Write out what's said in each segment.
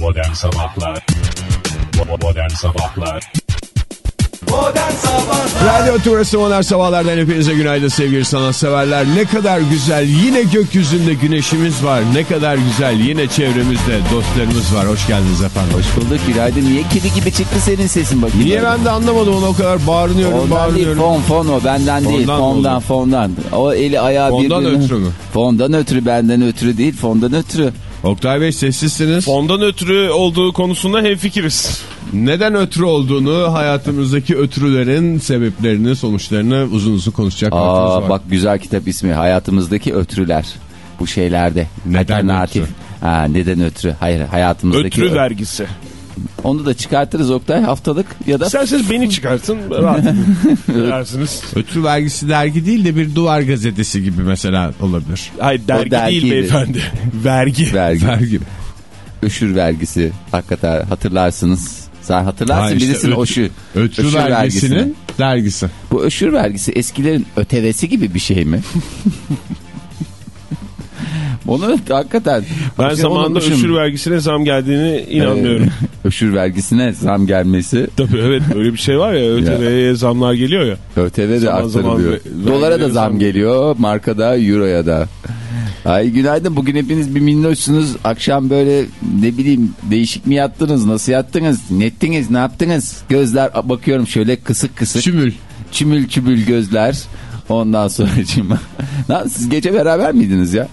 Modern Sabahlar Modern Sabahlar Modern Sabahlar Radyo Tümrüt'ü Modern Sabahlar'dan hepinize günaydın sevgili sanatseverler. Ne kadar güzel yine gökyüzünde güneşimiz var. Ne kadar güzel yine çevremizde dostlarımız var. Hoş geldiniz efendim. Hoş bulduk günaydın. Niye kedi gibi çıktı senin sesin bakayım? Niye ben de anlamadım onu o kadar bağırıyorum Ondan değil bağırıyorum. fon fon o benden değil Fondan mı fondan oldu? fondan. O eli ayağı Fondan birbirine. ötürü mü? Fondan ötürü benden ötürü değil fondan ötürü. Oktay Bey sessizsiniz. Ondan ötürü olduğu konusunda hemfikiriz. Neden ötürü olduğunu hayatımızdaki ötürülerin sebeplerini sonuçlarını uzun uzun konuşacak Aa, var. bak güzel kitap ismi hayatımızdaki ötürüler. Bu şeylerde. Neden ötürü? Ha, neden ötürü? Hayır hayatımızdaki. Ötürü vergisi. Onu da çıkartırız Oktay haftalık ya da İsterseniz beni çıkartın rahat edin. Dersiniz. Ötürü vergisi dergi değil de bir duvar gazetesi gibi mesela olabilir. Hayır dergi, dergiydi. değil beyefendi. Vergi. vergi. Vergi. Öşür vergisi. Hakikaten hatırlarsınız. Sen hatırlarsın Ha, işte bilirsin ötü- öşür. Ötürü Öşür vergisinin vergisini. dergisi. Bu öşür vergisi eskilerin ötevesi gibi bir şey mi? Onu hakikaten. Ben zamanında öşür vergisine zam geldiğini inanmıyorum. Ee, öşür vergisine zam gelmesi. Tabii evet böyle bir şey var ya ÖTV'ye zamlar geliyor ya. ÖTV de arttırılıyor. Dolara da zam geliyor. Markada, euroya da. Ay günaydın. Bugün hepiniz bir minnoşsunuz. Akşam böyle ne bileyim değişik mi yattınız? Nasıl yattınız? Ne ettiniz? Ne yaptınız? Gözler bakıyorum şöyle kısık kısık. Çümül. Çümül çümül gözler. Ondan sonra Lan siz gece beraber miydiniz ya?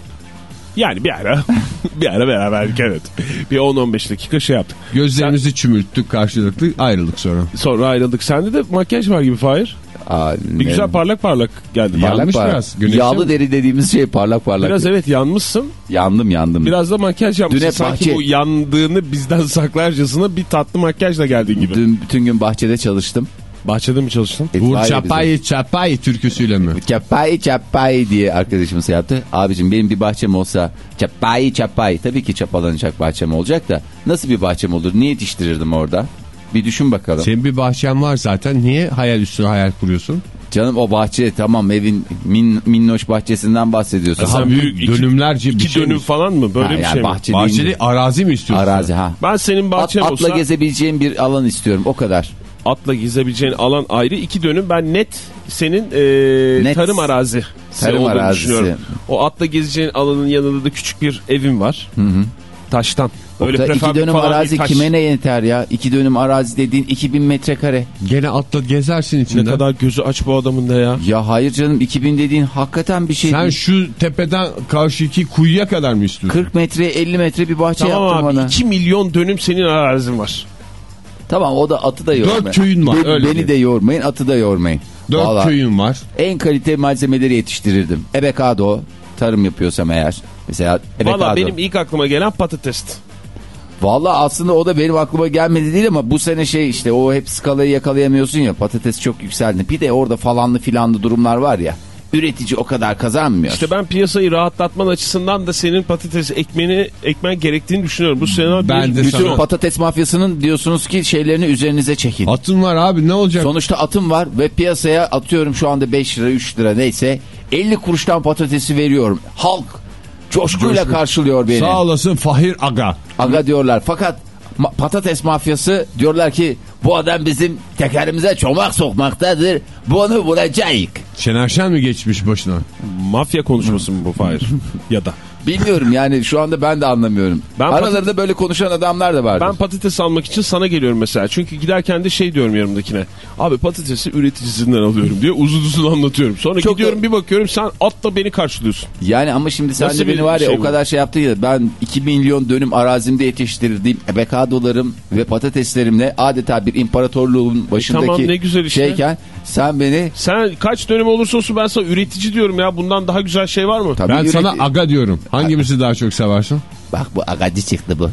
Yani bir ara bir ara beraberdik evet. Bir 10-15 dakika şey yaptık. Gözlerimizi çümülttük karşılıklı ayrıldık sonra. Sonra ayrıldık. Sende de makyaj var gibi Fahir. Aa, Bir güzel parlak parlak geldi. Parlak parlak. biraz. Güneşin- Yağlı deri dediğimiz şey parlak parlak. Biraz evet yanmışsın. Yandım yandım. Biraz da makyaj yapmışsın. Dün Sanki bahçe- bu yandığını bizden saklarcasına bir tatlı makyajla geldiğin gibi. Dün bütün gün bahçede çalıştım. Bahçede mi çalıştın? Vur İtfaiye çapayı çapayı türküsüyle mi? Çapay çapay diye arkadaşımız yaptı. Abicim benim bir bahçem olsa çapay çapay tabii ki çapalanacak bahçem olacak da nasıl bir bahçem olur? Niye yetiştirirdim orada? Bir düşün bakalım. Senin bir bahçen var zaten. Niye hayal üstüne hayal kuruyorsun? Canım o bahçe tamam evin min, minnoş bahçesinden bahsediyorsun. Daha büyük büyük iki- dönümlerce bir İki şey dönüm mi? falan mı? Böyle Ha, bir yani şey mi? bahçe Bahçeli değil, arazi mi istiyorsun? arazi ha. Ben senin At, bahçen atla olsa gezebileceğin bir alan istiyorum o kadar. Atla gezebileceğin alan ayrı. iki dönüm ben net senin e, Net. tarım arazi Tarım olduğunu arazisi. düşünüyorum. O atla gezeceğin alanın yanında da küçük bir evim var. Taştan. Öyle iki dönüm arazi taş. kime ne yeter ya? İki dönüm arazi dediğin 2000 metrekare. Gene atla gezersin Ne içinde. kadar gözü aç bu adamın da ya. Ya hayır canım 2000 dediğin hakikaten bir şey Sen değil. şu tepeden karşıki kuyuya kadar mı istiyorsun? 40 metre 50 metre bir bahçe Tamam yaptım abi bana. 2 milyon dönüm senin arazin var. Tamam o da atı da yormayın. Dört köyün var, Beni, öyle beni diyeyim. de yormayın atı da yormayın. Dört Vallahi köyün var. En kalite malzemeleri yetiştirirdim. Ebekado tarım yapıyorsam eğer. Mesela ebekado. Valla benim ilk aklıma gelen patatesti. Vallahi aslında o da benim aklıma gelmedi değil ama bu sene şey işte o hep skalayı yakalayamıyorsun ya patates çok yükseldi. Bir de orada falanlı filanlı durumlar var ya. Üretici o kadar kazanmıyor. İşte ben piyasayı rahatlatman açısından da senin patates ekmeni ekmen gerektiğini düşünüyorum. Bu sene Ben de Bütün sana- patates mafyasının diyorsunuz ki şeylerini üzerinize çekin. Atın var abi ne olacak? Sonuçta atım var ve piyasaya atıyorum şu anda 5 lira 3 lira neyse 50 kuruştan patatesi veriyorum. Halk coşkuyla Coşku. karşılıyor beni. Sağ olasın Fahir Aga. Aga diyorlar fakat ma- patates mafyası diyorlar ki bu adam bizim tekerimize çomak sokmaktadır. Bunu bulacağız. Şener Şen mi geçmiş başına? Mafya konuşması mı bu Fahir? ya da. Bilmiyorum yani şu anda ben de anlamıyorum. Ben Aralarında böyle konuşan adamlar da vardır. Ben patates almak için sana geliyorum mesela. Çünkü giderken de şey diyorum yanımdakine. Abi patatesi üreticisinden alıyorum diye uzun uzun anlatıyorum. Sonra Çok gidiyorum da- bir bakıyorum sen atla beni karşılıyorsun. Yani ama şimdi sen Nasıl de beni var ya şey o bu? kadar şey yaptın ya ben 2 milyon dönüm arazimde yetiştirdiğim ebekadolarım ve patateslerimle adeta bir imparatorluğun başındaki tamam, ne güzel işte. şeyken sen beni Sen kaç dönem olursa olsun ben sana üretici diyorum ya. Bundan daha güzel şey var mı? Tabii Ben üreti- sana Aga diyorum. Hangimizi daha çok seversin? Bak bu agacı çıktı bu.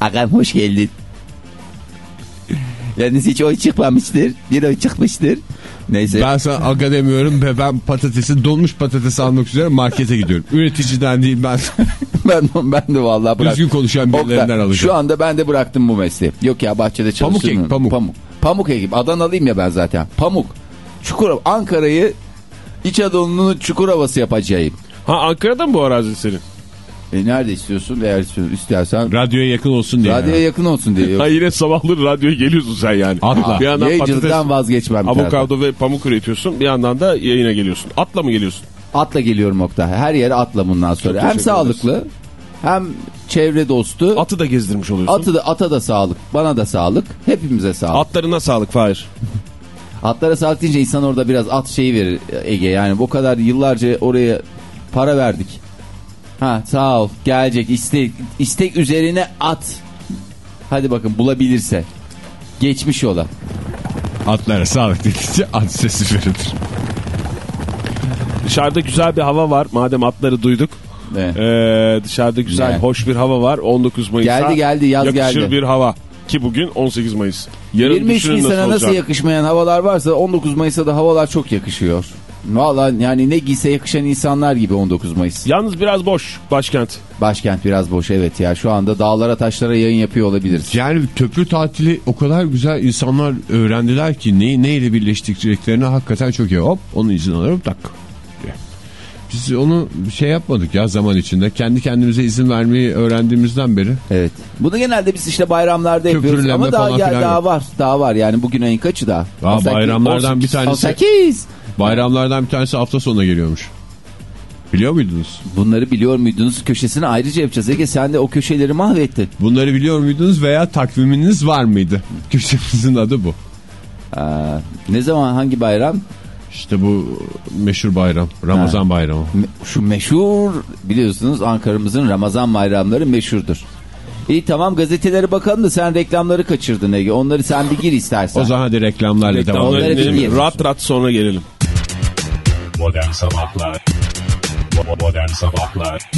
Agam hoş geldin. Yalnız hiç oy çıkmamıştır. Bir oy çıkmıştır. Neyse. Ben sana Aga demiyorum ve ben patatesi donmuş patates almak üzere markete gidiyorum. Üreticiden değil ben. ben, ben de vallahi bırak. Düzgün konuşan birilerinden alacağım. Şu anda ben de bıraktım bu mesleği. Yok ya bahçede çalışıyorum. ek, pamuk. Pamuk. Pamuk ekip. Adanalıyım ya ben zaten. Pamuk. Çukurova. Ankara'yı İç Anadolu'nun Çukurova'sı yapacağım. Ha Ankara'da mı bu arazi senin? E, nerede istiyorsun? Eğer istiyorsan, istersen Radyoya yakın olsun diye. radyoya yani. yakın olsun diye. Ha yine sabahları radyoya geliyorsun sen yani. Atla. Bir yandan patates, vazgeçmem. bir taraftan. avokado ve pamuk üretiyorsun. Bir yandan da yayına geliyorsun. Atla mı geliyorsun? Atla geliyorum Oktay. Her yere atla bundan sonra. Hem sağlıklı hem çevre dostu. Atı da gezdirmiş oluyorsun. Atı da, ata da sağlık. Bana da sağlık. Hepimize sağlık. Atlarına sağlık Fahir. Atlara sağlık deyince insan orada biraz at şeyi verir Ege. Yani bu kadar yıllarca oraya para verdik. Ha sağ ol. Gelecek istek, istek üzerine at. Hadi bakın bulabilirse. Geçmiş yola. Atlara sağlık dedikçe at sesi verilir. Dışarıda güzel bir hava var. Madem atları duyduk. Evet. Ee, dışarıda güzel, Ne? hoş bir hava var. 19 Mayıs'a Geldi, geldi, yaz yakışır geldi. bir hava. Ki bugün 18 Mayıs. Yarın 23 düşünün Nisan'a nasıl, olacak. yakışmayan havalar varsa 19 Mayıs'a da havalar çok yakışıyor. Valla yani ne giyse yakışan insanlar gibi 19 Mayıs. Yalnız biraz boş başkent. Başkent biraz boş evet ya şu anda dağlara taşlara yayın yapıyor olabiliriz. Yani köprü tatili o kadar güzel insanlar öğrendiler ki neyi neyle birleştireceklerini hakikaten çok iyi. Hop onun izin alırım tak. Biz onu şey yapmadık ya zaman içinde. Kendi kendimize izin vermeyi öğrendiğimizden beri. Evet. Bunu genelde biz işte bayramlarda yapıyoruz Köprüleme ama daha, filan daha yok. var. Daha var yani bugün ayın kaçı daha? Daha 18, bayramlardan bir 18, tanesi 18. bayramlardan bir tanesi hafta sonuna geliyormuş. Biliyor muydunuz? Bunları biliyor muydunuz? Köşesini ayrıca yapacağız. Ege sen de o köşeleri mahvettin. Bunları biliyor muydunuz veya takviminiz var mıydı? Köşemizin adı bu. Aa, ne zaman hangi bayram? İşte bu meşhur bayram. Ramazan bayramı. Me- Şu meşhur biliyorsunuz Ankara'mızın Ramazan bayramları meşhurdur. İyi tamam gazetelere bakalım da sen reklamları kaçırdın Ege. Onları sen bir gir istersen. O zaman hadi reklamlarla devam edelim. Rat rat sonra gelelim. Modern Sabahlar Modern Sabahlar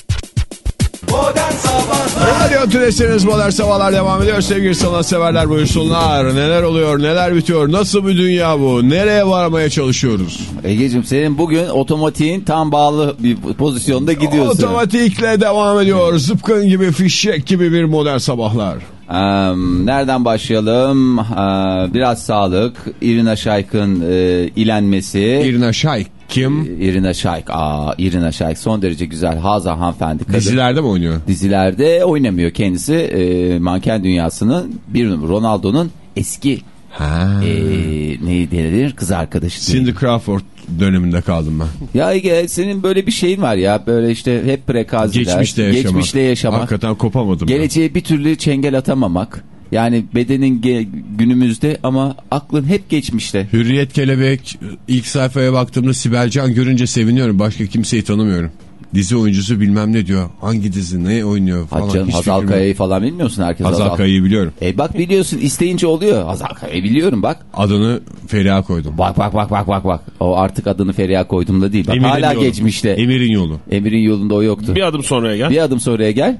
Modern Sabahlar Radyo Tülesi'niz Modern Sabahlar devam ediyor. Sevgili sanatseverler buyursunlar. Neler oluyor, neler bitiyor, nasıl bir dünya bu? Nereye varmaya çalışıyoruz? Ege'cim senin bugün otomatiğin tam bağlı bir pozisyonda gidiyorsun. Otomatikle devam ediyor. Zıpkın gibi, fişek gibi bir Modern Sabahlar. Eee, nereden başlayalım? Eee, biraz sağlık. Irina Shayk'ın eee, ilenmesi. İrina Şayk kim? Irina Shayk. Aa, Irina Shayk son derece güzel. Haza hanımefendi kadın. Dizilerde mi oynuyor? Dizilerde oynamıyor kendisi. Eee, manken dünyasının bir Ronaldo'nun eski Ha. eee ne denir kız arkadaşı. Cindy Crawford döneminde kaldım ben. Ya Ege senin böyle bir şeyin var ya böyle işte hep prekaziler. Geçmişte yaşamak. Geçmişle yaşamak. Hakikaten kopamadım. ben. Geleceğe bir türlü çengel atamamak. Yani bedenin günümüzde ama aklın hep geçmişte. Hürriyet Kelebek ilk sayfaya baktığımda Sibel Can görünce seviniyorum. Başka kimseyi tanımıyorum. Dizi oyuncusu bilmem ne diyor. Hangi dizi ne oynuyor falan. Canım Hazal. Kaya'yı falan bilmiyorsun herkes Hazal Hazal. Kaya'yı biliyorum. E bak biliyorsun isteyince oluyor. Hazal Kaya'yı biliyorum bak. Adını Feriha koydum. Bak bak bak bak bak bak. O artık adını Feriha koydum da değil. Bak, Emir'in hala yolu. geçmişte. Emir'in yolu. Emir'in yolunda o yoktu. Bir adım sonraya gel. Bir adım sonraya gel.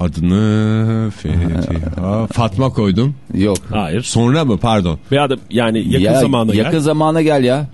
Adını Feriha Fatma koydum. Yok. Hayır. Sonra mı pardon. Bir adım yani yakın Ya, zamana Yakın gel. zamana gel ya.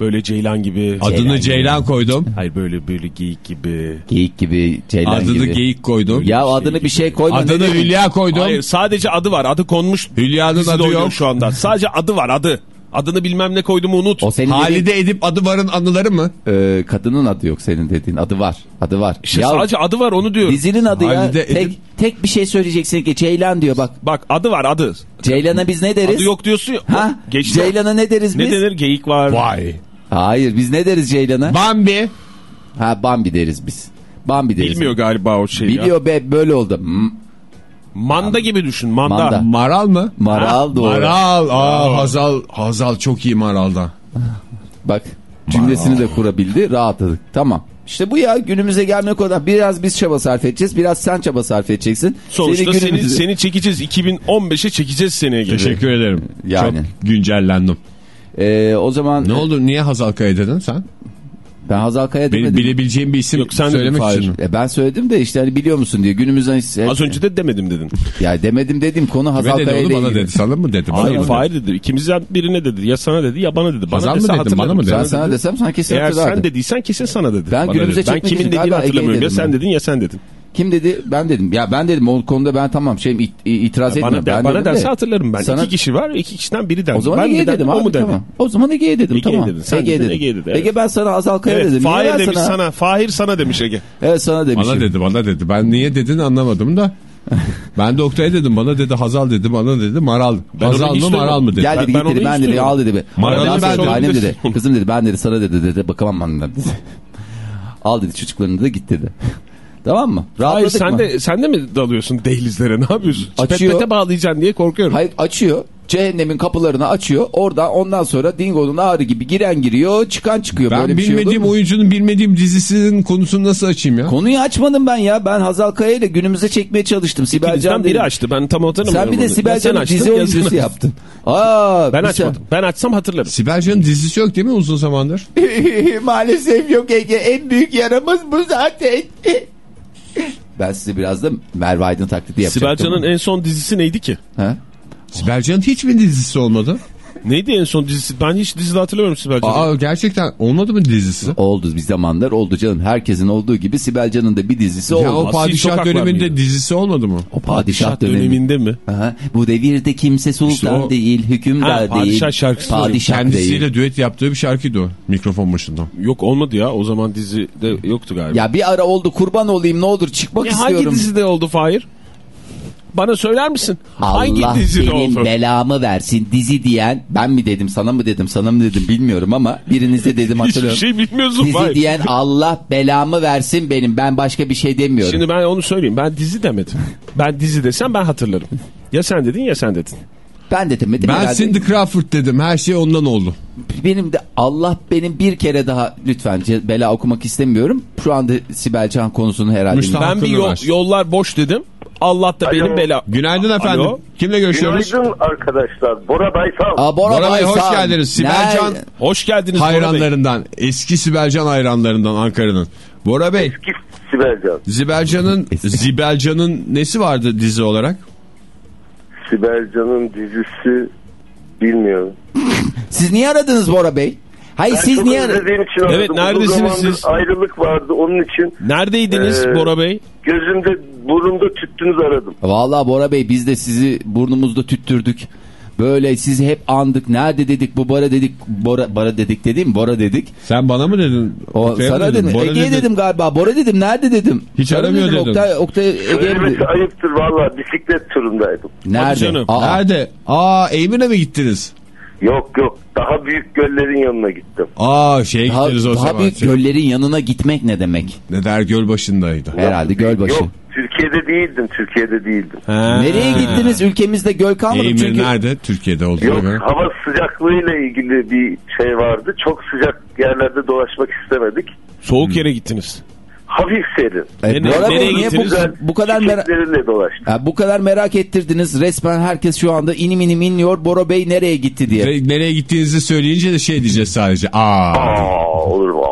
Böyle Ceylan gibi. Adını Ceylan koydum. Hayır böyle böyle geyik gibi. Geyik gibi, ceylan Adını gibi. Geyik koydum. Ya adını bir şey koyma. Adını? Hülya koydum. Hayır sadece adı var. Adı konmuş. Hülya'nın adı yok. şu anda. Sadece adı var adı. Adını bilmem ne koyduğumu unut. O senin dediğin, Halide Edip Adıvar'ın anıları mı? e, kadının adı yok senin dediğin. Adı var. Adı var. İşte Ya, sadece adı var onu diyorum. dizinin adı ya. Halide Tek, Edip- tek bir şey söyleyeceksin ki Ceylan diyor bak. Bak adı var adı. Ceylan'a biz ne deriz? Adı yok diyorsun ya. Ha? Ceylan'a ne deriz Ne biz? denir? Geyik var. Vay. Hayır biz ne deriz Ceylan'a? Bambi. ha Bambi deriz biz. Bambi deriz. Bilmiyor galiba o şeyi ya. Biliyor be böyle oldu. Manda gibi düşün. Manda. Manda. Maral mı? Maral doğru. Maral. Aa, Hazal, Hazal çok iyi Maral'da. Bak cümlesini de kurabildi rahatladık. Tamam. İşte bu ya günümüze gelmek o da biraz biz çaba sarf edeceğiz. Biraz sen çaba sarf edeceksin. Sonuçta seni, günümüzü- seni çekeceğiz. 2015'e çekeceğiz seneye gibi. Teşekkür ederim. Yani. Çok güncellendim. Ee, o zaman Ne oldu? Niye Hazal Kaya dedin sen? Ben Hazal Kaya Benim demedim. bilebileceğim bir isim Yok, sen dedin söylemek Fahir. için. E ben söyledim de işte hani biliyor musun diye günümüzden Az önce de demedim dedin. ya demedim dedim konu Hazal Kaya ile bana ilgili. dedi. Sana mı dedi? Bana Hayır? Fahir dedi. İkimizden birine dedi. Ya sana dedi ya bana dedi. Bana Hazal mı dese dedi, hatırlarım. bana mı dedi? Ben Sana desem sen kesin Eğer hatırlardın. sen dediysen kesin sana dedi. Ben Bana günümüze dedi. Ben çekmek kimin için dediğini hatırlamıyorum. Ya dedim sen dedin ya sen dedin. Kim dedi? Ben dedim. Ya ben dedim o konuda ben tamam şey it- itiraz Bana, etmiyorum. de, ben bana dedim derse de. hatırlarım ben. Sana- İki kişi var. iki kişiden biri der. O zaman ben Ege'ye dedim o abi mu dedi? tamam. O zaman Ege'ye dedim Ege'ye tamam. dedin. Sen Ege'ye dedin, dedim. Ege'ye dedi, evet. Ege ben sana Hazal Kaya Evet, dedim. Niye Fahir ben demiş sana. Fahir sana demiş Ege. Evet sana demişim. Bana dedi bana dedi. Ben niye dedin anlamadım da. Ben de Oktay dedim bana dedi Hazal dedi bana dedi Maral. Ben Hazal mı. Maral mı dedi. Gel dedi Ben- git dedi ben dedi al dedi. Ondan ben sonra de annem dedi. Kızım dedi ben dedi sana dedi dedi bakamam ben dedi. al dedi çocuklarını da git dedi. Tamam mı? Hayır Rahatladık sen mı? de, sen de mi dalıyorsun dehlizlere ne yapıyorsun? Açıyor. Pet pete bağlayacaksın diye korkuyorum. Hayır açıyor. Cehennemin kapılarını açıyor. Orada ondan sonra Dingo'nun ağrı gibi giren giriyor, çıkan çıkıyor. Ben Böyle bir şey bilmediğim oyuncunun bilmediğim dizisinin konusunu nasıl açayım ya? Konuyu açmadım ben ya. Ben Hazal Kaya ile günümüze çekmeye çalıştım. Sibel İkinizden Can biri açtı. Ben tam hatırlamıyorum. Sen bir de. Sibel sen Can'ın açtın, dizi ya sen oyuncusu yaptın. Aa, Ben açmadım. Ben açsam hatırlarım. Sibel Can'ın dizisi yok değil mi uzun zamandır? sen- Maalesef yok Ege. En büyük yaramız bu zaten. ben size biraz da Merve Aydın taklidi Sibel yapacaktım. Can'ın en son dizisi neydi ki? Ha? Sibel Can'ın hiç mi dizisi olmadı? Neydi en son dizisi? Ben hiç dizide hatırlamıyorum Sibel Can'ı. Aa gerçekten olmadı mı dizisi? Oldu bir zamanlar oldu canım. Herkesin olduğu gibi Sibel Can'ın da bir dizisi Ya oldu. o padişah döneminde mıydı? dizisi olmadı mı? O padişah, dönemi. döneminde mi? Aha, bu devirde kimse sultan İşte o- değil, hükümdar Ha, değil. padişah şarkısı Padişah değil. Kendisiyle düet yaptığı bir şarkıydı o mikrofon başından. Yok olmadı ya. O zaman dizide yoktu galiba. Ya bir ara oldu kurban olayım ne olur çıkmak Ya istiyorum. hangi dizide oldu Fahir? Bana söyler misin? hangi Allah dizide benim oldu? belamı versin dizi diyen ben mi dedim sana mı dedim sana mı dedim bilmiyorum ama birinize dedim Hiçbir hatırlıyorum. şey bilmiyorsun dizi Fahir. diyen Allah belamı versin benim ben başka bir şey demiyorum. Şimdi ben onu söyleyeyim. Ben dizi demedim. Ben dizi desem ben hatırlarım. Ya sen dedin ya sen dedin. ben de demedim Ben herhalde. Cindy Crawford dedim. Her şey ondan oldu. Benim de Allah benim bir kere daha lütfen bela okumak istemiyorum. Şu anda Sibel Can konusunu herhalde. Müstahak- Ben bir yol, yollar boş dedim. Allah da benim bela... Günaydın efendim. Alo. Kimle görüşüyoruz? Günaydın arkadaşlar. Bora Baysal. Aa, Bora, Bora Bey hoş Baysal. geldiniz. Sibel Nerede? Can Hoş geldiniz Bora Bey. hayranlarından. Eski Sibel Can hayranlarından Ankara'nın. Bora Bey, Eski Sibelcan. Sibel Can'ın Sibel Can'ın nesi vardı dizi olarak? Sibelcan'ın dizisi bilmiyorum. Siz niye aradınız Bora Bey? Hayır Ben siz niye için. Evet, neredesiniz siz? Ayrılık vardı onun için. Neredeydiniz Ee, Bora Bey? Gözümde burnumda tüttünüz aradım. Vallahi Bora Bey biz de sizi burnumuzda tüttürdük. Böyle sizi hep andık. Nerede dedik bu Bora dedik. Bora, Bora dedik dedim. Bora dedik. Sen bana mı dedin? O, sana dedim. Bora Ege'ye dedin. dedim galiba. Bora dedim. Nerede dedim. Hiç Sana aramıyor dedim, dedin. Oktay, Oktay Ege'ye dedim? ayıptır valla bisiklet turundaydım. Nerede? canım. Aa, Nerede? Aa Eymine mi gittiniz? Yok yok daha büyük göllerin yanına gittim. Aa şeye daha, gittiniz o daha zaman. büyük göllerin yanına gitmek ne demek? Ne der göl başındaydı. Herhalde gölbaşı. Yok Türkiye'de değildim Türkiye'de değildim. Nereye gittiniz? Ülkemizde göl kalmadı Eymir çünkü. nerede? Türkiye'de olduğuna Yok göre. hava sıcaklığıyla ilgili bir şey vardı. Çok sıcak yerlerde dolaşmak istemedik. Soğuk yere gittiniz. Hafif serin. E, Ne- Bora Bey, nereye niye bu, bu kadar merak... Ya bu kadar merak ettirdiniz. Resmen herkes şu anda inim inim inliyor. Bora Bey nereye gitti diye. Nereye gittiğinizi söyleyince de şey diyeceğiz sadece. Aa. Aa olur mu?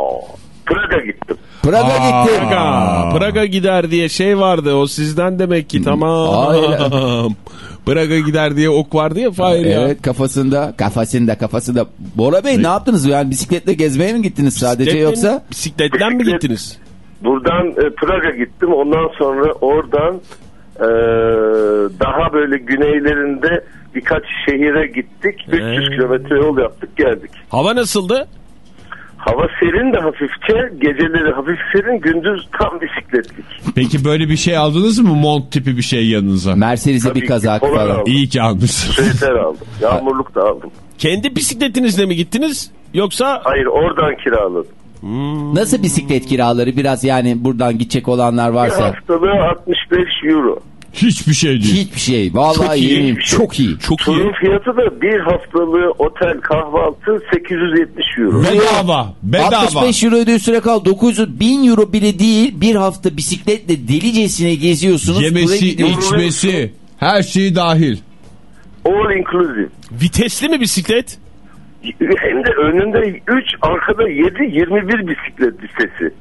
Praga gittim. Praga Aa. gitti. Praga, Praga gider diye şey vardı o sizden demek ki tamam. Hayır. Praga gider diye ok vardı ya Fahir ya. Evet kafasında kafasında kafasında. Bora Bey ne yaptınız? Yani bisikletle gezmeye mi gittiniz sadece Bisikletle yoksa? Bisikletten mi gittiniz? Buradan e, Praga gittim. Ondan sonra oradan e, daha böyle güneylerinde birkaç şehire gittik. 300 Ee. kilometre yol yaptık geldik. Hava nasıldı? Hava serin de hafifçe. Geceleri hafif serin. Gündüz tam bisikletlik. Peki böyle bir şey aldınız mı? Mont tipi bir şey yanınıza. Mercedes'e bir ki, kazak polar falan. aldım. İyi ki almışsınız. Süveter aldım. Yağmurluk da aldım. Kendi bisikletinizle mi gittiniz? Yoksa Hayır oradan kiraladım. Nasıl bisiklet kiraları biraz yani buradan gidecek olanlar Bir varsa. haftalığı 65 euro. Hiçbir şey değil. Hiçbir şey. Vallahi Çok iyi. yemin çok iyi. çok iyi. Turun fiyatı da bir haftalığı otel kahvaltı 870 euro. Bedava. Bedava. 65 euro ödüyor süre kal 900 1000 euro bile değil bir hafta bisikletle delicesine geziyorsunuz. Yemesi, içmesi, her şeyi dahil. All inclusive. Vitesli mi bisiklet? Hem de önünde 3 arkada 7 21 bisiklet listesi.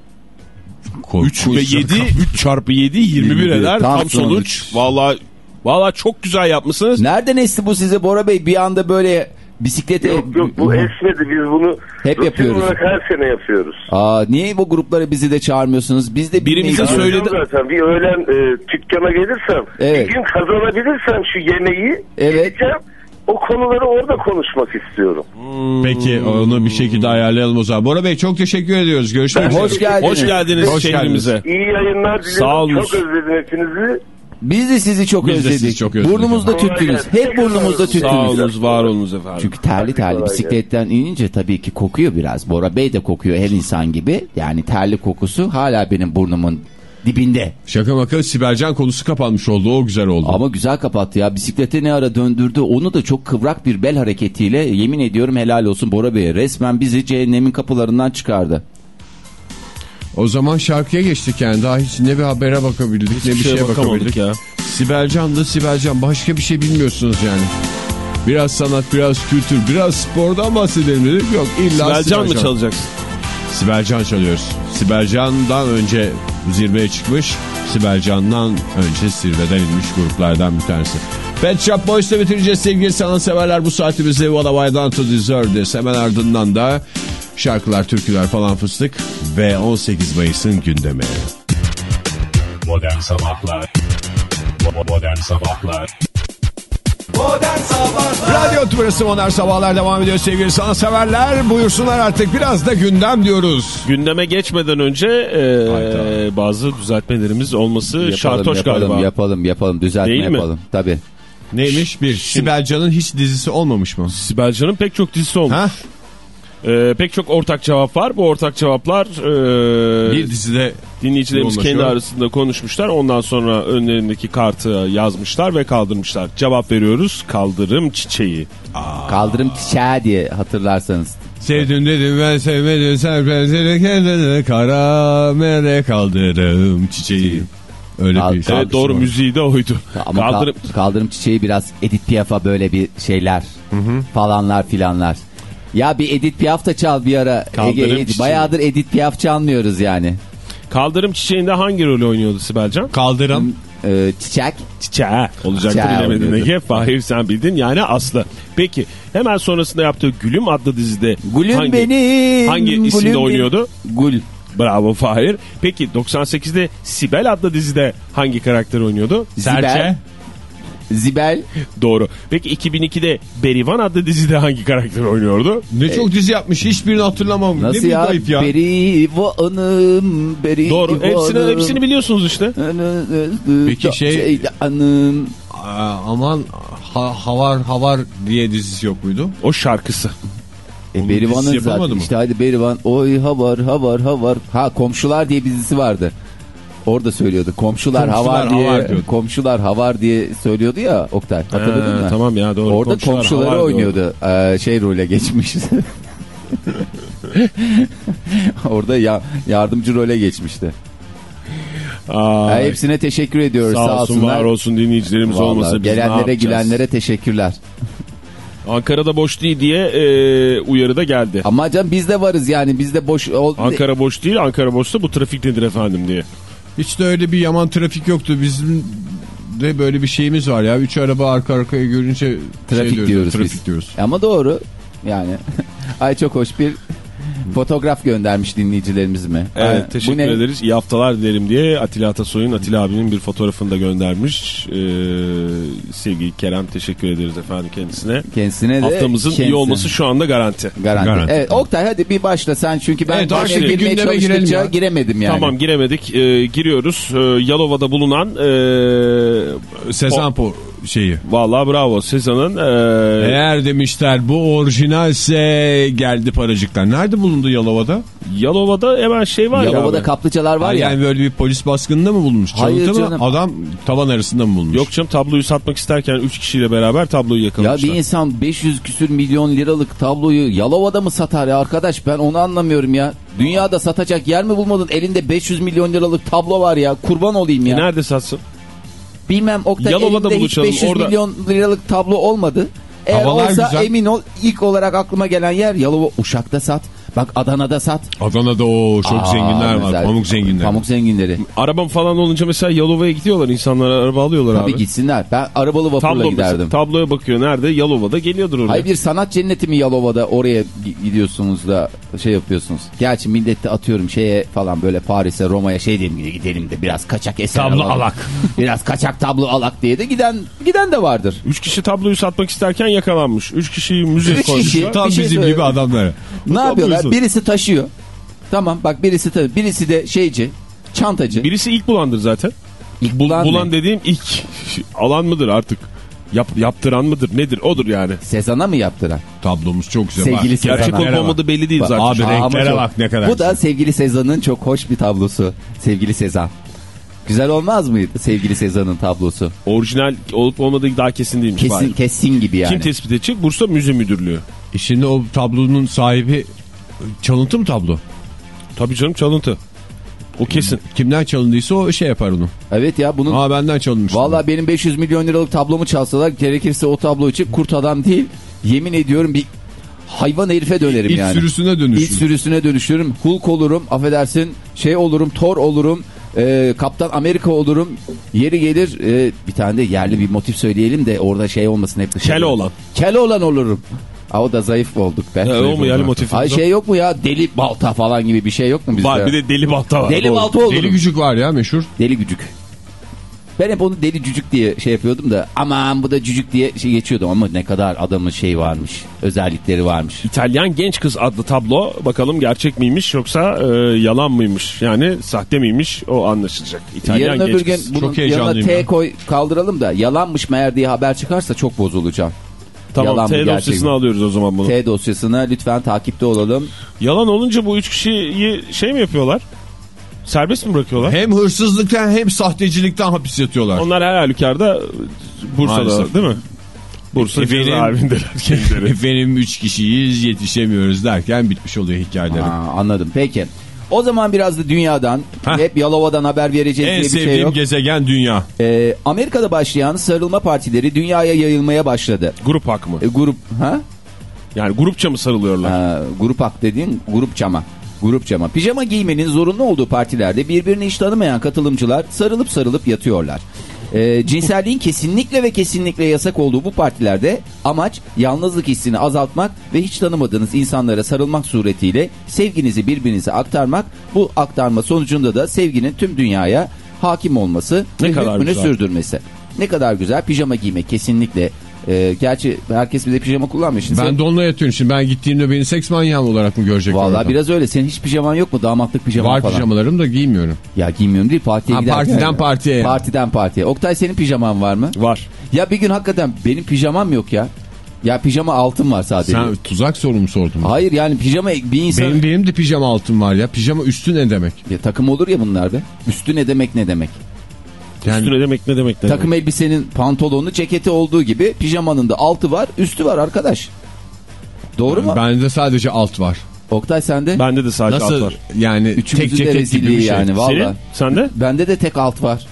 3 ve 7 3 çarpı 7 21 21, eder. tam Tam sonuç. Vallahi vallahi çok güzel yapmışsınız. Nereden esti bu size Bora Bey bir anda böyle Bisiklete... Yok yok bu esmedi biz bunu Hep yapıyoruz. olarak her sene yapıyoruz. Aa, niye bu gruplara bizi de çağırmıyorsunuz? Biz de Birimize Söyledi- Zaten bir öğlen e, dükkana gelirsem Evet. bir gün kazanabilirsem şu yemeği Evet. gideceğim, o konuları orada konuşmak istiyorum. Peki onu bir şekilde ayarlayalım o zaman. Bora Bey çok teşekkür ediyoruz. Görüşmek üzere. Hoş geldiniz. Hoş geldiniz Hoş şehrimize. İyi yayınlar dilerim. Sağ olun. Çok özledim hepinizi. Biz de sizi çok Biz özledik. sizi çok özledik. Burnumuzda tüttünüz. Hep burnumuzda Sağ tüttünüz. olunuz, var olunuz efendim. Çünkü terli terli bisikletten inince tabii ki kokuyor biraz. Bora Bey de kokuyor her insan gibi. Yani terli kokusu hala benim burnumun dibinde. Şaka maka Sibelcan konusu kapanmış oldu. O güzel oldu. Ama güzel kapattı ya. Bisiklete ne ara döndürdü. Onu da çok kıvrak bir bel hareketiyle yemin ediyorum helal olsun Bora Bey'e. Resmen bizi cehennemin kapılarından çıkardı. O zaman şarkıya geçtik yani. Daha hiç ne bir habere bakabildik ne bir Hiçbir şeye şeye bakabildik. ya. Sibelcan da Sibelcan. Başka bir şey bilmiyorsunuz yani. Biraz sanat, biraz kültür, biraz spordan bahsedelim dedik. Yok illa Sibelcan mı çalacaksın? Sibelcan çalıyoruz. Sibelcan'dan önce zirveye çıkmış. Sibelcan'dan önce zirveden inmiş gruplardan bir tanesi. Pet Shop Boys'la bitireceğiz sevgili sanatseverler. Bu saatimizde What Have I Done To Deserve This. Hemen ardından da şarkılar, türküler falan fıstık ve 18 Mayıs'ın gündemi. Modern Sabahlar Modern Sabahlar Modern Sabahlar Radyo Tümrüsü Modern Sabahlar devam ediyor sevgili sanatseverler. Buyursunlar artık biraz da gündem diyoruz. Gündeme geçmeden önce e, bazı düzeltmelerimiz olması şartoş yapalım, galiba. yapalım, yapalım. Düzeltme Değil mi? yapalım. Tabii. Neymiş? Bir, Sibelcan'ın hiç dizisi olmamış mı? Sibelcan'ın pek çok dizisi olmuş. Ha? E, pek çok ortak cevap var. Bu ortak cevaplar e, Bir dizide dinleyicilerimiz kendi yoğunlaşıyor. arasında konuşmuşlar. Ondan sonra önlerindeki kartı yazmışlar ve kaldırmışlar. Cevap veriyoruz. Kaldırım çiçeği. Kaldırım çiçeği diye hatırlarsanız. Sevdim dedim ben sevmedim sen benzeri kendine kara mere kaldırım çiçeği. Öyle Kal- bir Evet, doğru var. müziği de oydu. Ama Kaldırım kaldırım çiçeği biraz Edith Piaf'a böyle bir şeyler falanlar filanlar. Ya bir Edith Piaf da çal bir ara. Kaldırım Ege, bayağıdır Edith Piaf çalmıyoruz yani. Kaldırım çiçeğinde hangi rolü oynuyordu Sibelcan? Kaldırım. Ee, çiçek. Çiçeği olacaktı Çiçeği bilemedin. Ege. Fahir sen bildin yani Aslı. Peki hemen sonrasında yaptığı Gülüm adlı dizide Gülüm hangi, benim. hangi gülüm isimde benim. oynuyordu? Gül. Bravo Fahir. Peki 98'de Sibel adlı dizide hangi karakter oynuyordu? Zibel. Zibel. Doğru. Peki 2002'de Berivan adlı dizide hangi karakter oynuyordu? Ne çok dizi yapmış hiçbirini hatırlamam. Nasıl ne bir ya? ayıp ya. Berivanım. Berivanım. Doğru. Hepsini, hepsini biliyorsunuz işte. Peki şey- Şeyde Anım. Aman ha, havar havar diye dizisi yok muydu? O şarkısı. E, Berivan'ın zaten. mı? İşte hadi Berivan. Oy havar havar havar. Ha komşular diye bir dizisi vardı. Orada söylüyordu. Komşular, Komşular havar diye. havar komşular havar diye söylüyordu ya Oktay. Hatırladın Ha, mı? Tamam ya doğru. Orada Komşular komşuları oynuyordu. Ee, şey role geçmiş. Orada ya, yardımcı role geçmişti. Aa, hepsine teşekkür ediyoruz. sağ, Sağ, olsun olsunlar. var olsun dinleyicilerimiz Vallahi olmasa biz gelenlere gülenlere teşekkürler. Ankara'da boş değil diye e, uyarı da geldi. Ama can biz de varız yani biz de boş ol. Ankara boş değil Ankara boşsa bu trafik nedir efendim diye. Hiç de öyle bir yaman trafik yoktu. Bizim de böyle bir şeyimiz var ya. Üç araba arka arkaya görünce Trafik şey diyoruz trafik biz. diyoruz. Ama doğru. Yani ay çok hoş bir fotoğraf göndermiş dinleyicilerimiz mi? Evet Ha, teşekkür bu ne? ederiz. İyi haftalar dilerim diye Atilla Atasoy'un Atilla abinin bir fotoğrafını da göndermiş. Ee, sevgili Kerem teşekkür ederiz efendim kendisine. Kendisine de Haftamızın iyi kendisi- olması şu anda garanti. garanti. Garanti. Evet Oktay hadi bir başla sen çünkü ben Evet, bir girmeye gündeme girelim çalıştıkça ya. giremedim yani. Tamam giremedik. Ee, giriyoruz. Ee, Yalova'da bulunan ee, Sezan po şeyi. vallahi bravo Sezan'ın ee, Eğer demişler bu orijinalse geldi paracıklar. Nerede bulundu Yalova'da? Yalova'da hemen şey var ya. Yalova'da kaplıcalar var ya. Yani böyle bir polis baskınında mı bulunmuş? Hayır Çalıntı mı? canım. Adam tavan arasında mı bulunmuş? Yok canım tabloyu satmak isterken 3 kişiyle beraber tabloyu Ya yakalamışlar. bir insan 500 küsür milyon liralık tabloyu Yalova'da mı satar ya arkadaş ben onu anlamıyorum ya. Dünyada satacak yer mi bulmadın? Elinde 500 milyon liralık tablo var ya. Kurban olayım ya. E nerede satsın? Bilmem Oktay Yalova'da elinde hiç buluşalım, 500 orada- milyon liralık tablo olmadı. Eğer Havalar olsa güzel. emin ol ilk olarak aklıma gelen yer Yalova Uşak'ta sat. Bak Adana'da sat. Adana'da o çok Aa, zenginler var. Pamuk zenginler. Pamuk zenginleri. Arabam falan olunca mesela Yalova'ya gidiyorlar insanlar araba alıyorlar Tabii abi. gitsinler. Ben arabalı vapurla Tablo mesela, giderdim. tabloya bakıyor nerede? Yalova'da geliyordur oraya. Hayır bir sanat cenneti mi Yalova'da oraya gi- gidiyorsunuz da şey yapıyorsunuz. Gerçi millette atıyorum şeye falan böyle Paris'e Roma'ya şey diyeyim gidelim de biraz kaçak eser Tablo alalım. alak. biraz kaçak tablo alak diye de giden giden de vardır. Üç kişi tabloyu satmak isterken yakalanmış. Üç kişiyi müze koymuşlar. kişi. Tam Bir şey bizim gibi adamları. Ne yapıyorlar? Buyursun. Birisi taşıyor. Tamam bak birisi tabii. Birisi de şeyci, çantacı. Birisi ilk bulandır zaten. İlk bulan, Bulan ne? dediğim ilk alan mıdır artık? Yap, yaptıran mıdır nedir odur yani. Sezana mı yaptıran? Tablomuz çok güzel. Sevgili Bak, Sezen Gerçek olup olmadığı belli değil Bak, zaten. Abi Aa, ama renklere çok- bak ne kadar. Bu da sevgili Sezan'ın çok hoş bir tablosu. Sevgili Sezan. Güzel olmaz mıydı sevgili Sezan'ın tablosu? Orijinal olup olmadığı daha kesin değilmiş. Kesin kesin gibi yani. Kim tespit edecek? Bursa Müze Müdürlüğü. E Şimdi o tablonun sahibi çalıntı mı tablo? Tabii canım çalıntı. O kesin. Kimden çalındıysa o şey yapar onu. Evet ya bunun Aa benden çalınmış. Valla benim 500 milyon liralık tablomu çalsalar gerekirse o tablo için kurt adam değil. Yemin ediyorum bir hayvan herife dönerim İlk yani. sürüsüne dönüşür. İlk sürüsüne dönüşürüm. Hulk olurum affedersin şey olurum Thor olurum. e, Kaptan Amerika olurum. Yeri gelir e, bir tane de yerli bir motif söyleyelim de orada şey olmasın hep dışarı. Keloğlan. Keloğlan olurum. Aa, o da zayıf olduk be. Ya, o mu yani motifimiz Ay şey yok mu ya deli balta falan gibi bir şey yok mu bizde? Var bir de deli balta var. Deli balta olurum. Deli gücük var ya meşhur. Deli gücük. Ben hep onu deli cücük diye şey yapıyordum da aman bu da cücük diye şey geçiyordum ama ne kadar adamın şey varmış özellikleri varmış. İtalyan Genç Kız adlı tablo bakalım gerçek miymiş yoksa e, yalan mıymış? Yani sahte miymiş o anlaşılacak. İtalyan Yarın Genç öbür gün Kız. bunun Çok yanına T koy kaldıralım da yalanmış meğer diye haber çıkarsa çok bozulacağım. Tamam yalan T dosyasını mi? alıyoruz o zaman bunu. T dosyasına lütfen takipte olalım. Yalan olunca bu üç kişiyi şey mi yapıyorlar? Serbest mi bırakıyorlar? Hem hırsızlıktan hem sahtecilikten hapis yatıyorlar. Onlar her halükarda Bursa'da Maalesef. değil mi? Bursa Efendim? cezaevindeler kendileri. Efendim üç kişiyiz yetişemiyoruz derken bitmiş oluyor hikayeleri. Aa, anladım peki. O zaman biraz da dünyadan Heh. hep Yalova'dan haber vereceğiz En diye bir şey sevdiğim yok. gezegen dünya. Ee, Amerika'da başlayan sarılma partileri dünyaya yayılmaya başladı. Grup hak mı? E, grup ha? Yani grupça mı sarılıyorlar? Ha, grup hak dediğin grup cama. Grup cama. Pijama giymenin zorunlu olduğu partilerde birbirini hiç tanımayan katılımcılar sarılıp sarılıp yatıyorlar. Ee, cinselliğin kesinlikle ve kesinlikle yasak olduğu bu partilerde amaç yalnızlık hissini azaltmak ve hiç tanımadığınız insanlara sarılmak suretiyle sevginizi birbirinize aktarmak. Bu aktarma sonucunda da sevginin tüm dünyaya hakim olması Ne ve hükmünü güzel. sürdürmesi. Ne kadar güzel pijama giymek kesinlikle. Ee, gerçi herkes bir de pijama kullanmıyor. Şimdi sen- Ben donla yatıyorum şimdi. Ben gittiğimde beni seks manyağım olarak mı görecekler? Vallahi orada? biraz öyle. Senin hiç pijaman yok mu? Damatlık pijaman Var falan. pijamalarım da giymiyorum. Ya giymiyorum değil partiye Ha, giderken. partiden partiye. Partiden partiye. Oktay senin pijaman var mı? Var. Ya bir gün hakikaten benim pijamam yok ya. Ya pijama altım var sadece. Sen tuzak soru mu sordun? Hayır yani pijama bir insan... Benim, benim de pijama altım var ya. Pijama üstü ne demek? Ya, takım olur ya bunlar be. Üstü ne demek ne demek. Yani Üstüne demek ne demek ne Takım demek? elbisenin pantolonu ceketi olduğu gibi pijamanın da altı var üstü var arkadaş. Doğru mu? bende sadece alt var. Oktay sende? Bende de sadece alt Nasıl var. yani Üçümüzün tek ceket gibi bir şey. yani valla. Senin? Sende? Bende de tek alt var.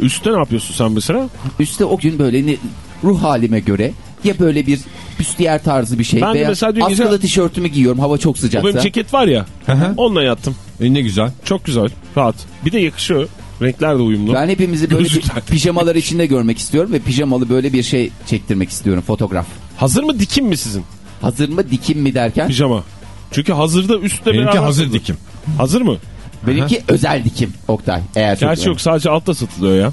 Üstte ne yapıyorsun sen mesela? Üste o gün böyle ne, ruh halime göre ya böyle bir büstiyer tarzı bir şey Ben veya mesela dün askılı gece- tişörtümü giyiyorum hava çok O sıcaksa. benim ceket var ya. hı. onunla yattım. E ne güzel. Çok güzel. Rahat. Bir de yakışıyor. Renkler de uyumlu. Ben hepimizi böyle bir Gözlükler. pijamalar içinde görmek istiyorum ve pijamalı böyle bir şey çektirmek istiyorum fotoğraf. Hazır mı dikim mi sizin Hazır mı dikim mi derken? pijama? Çünkü hazırda üstte Benimki beraber hazır satılıyor. dikim. Hazır mı? Benimki özel dikim Oktay. Eğer çok Gerçi yok sadece altta satılıyor ya.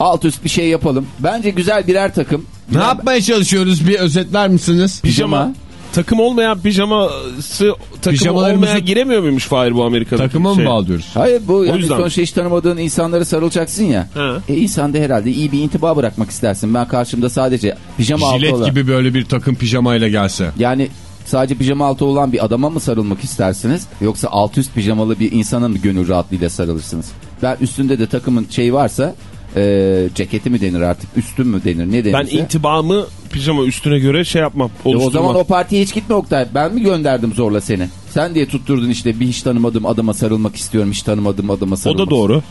Alt üst bir şey yapalım. Bence güzel birer takım. Ne yapmaya çalışıyoruz bir özetler misiniz? Pijama. Pijama. Takım olmayan pijaması takım olmayan giremiyor muymuş Fahir bu Amerika'da? Takıma mı bağlıyoruz? Hayır bu yani yüzden. sonuçta hiç tanımadığın insanlara sarılacaksın ya. Ha. E insan da herhalde iyi bir intiba bırakmak istersin. Ben karşımda sadece pijama altı Jilet olan. gibi böyle bir takım pijamayla gelse. Yani sadece pijama altı olan bir adama mı sarılmak istersiniz? Yoksa alt üst pijamalı bir insana mı gönül rahatlığıyla sarılırsınız? Ben üstünde de takımın şeyi varsa e, ceketi mi denir artık üstün mü denir ne denirse. Ben intibamı pijama üstüne göre şey yapmam. E o Oluşturmam. zaman o partiye hiç gitme Oktay. Ben mi gönderdim zorla seni? Sen diye tutturdun işte bir hiç tanımadığım adama sarılmak istiyorum. Hiç tanımadığım adama o sarılmak da doğru.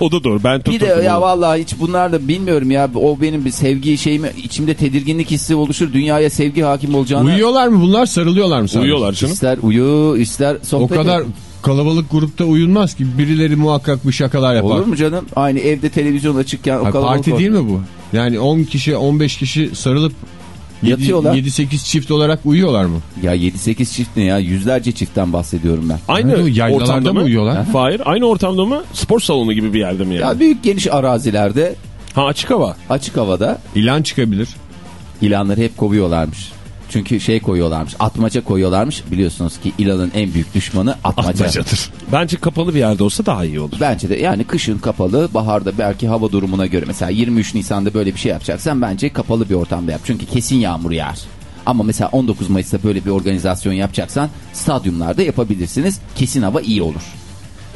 O da doğru. Ben Bir de ya onu. vallahi hiç bunlar da bilmiyorum ya. O benim bir sevgi şeyimi içimde tedirginlik hissi oluşur. Dünyaya sevgi hakim olacağını. Uyuyorlar mı bunlar sarılıyorlar mı? sadece? Uyuyorlar canım. İster uyu ister O sohbet kadar et. Kalabalık grupta uyunmaz ki birileri muhakkak bir şakalar yapar. Olur mu canım? Aynı evde televizyon açıkken o Ha, kalabalık parti değil mi bu? Yani 10 kişi 15 kişi sarılıp Yatıyorlar. 7-8 çift olarak uyuyorlar mı? Ya 7-8 çift ne ya? Yüzlerce çiftten bahsediyorum ben. Aynı yaylalarda ortamda mı mı? uyuyorlar? Hayır. Aynı ortamda mı? Spor salonu gibi bir yerde mi yani? Ya büyük geniş arazilerde Ha açık hava. açık havada İlan çıkabilir. ilanları hep kovuyorlarmış. Çünkü şey koyuyorlarmış, atmaca koyuyorlarmış. Biliyorsunuz ki ilanın en büyük düşmanı atmaca. Atmacadır. Bence kapalı bir yerde olsa daha iyi olur. Bence de yani kışın kapalı, baharda belki hava durumuna göre mesela 23 Nisan'da böyle bir şey yapacaksan bence kapalı bir ortamda yap. Çünkü kesin yağmur yağar. Ama mesela 19 Mayıs'ta böyle bir organizasyon yapacaksan stadyumlarda yapabilirsiniz. Kesin hava iyi olur.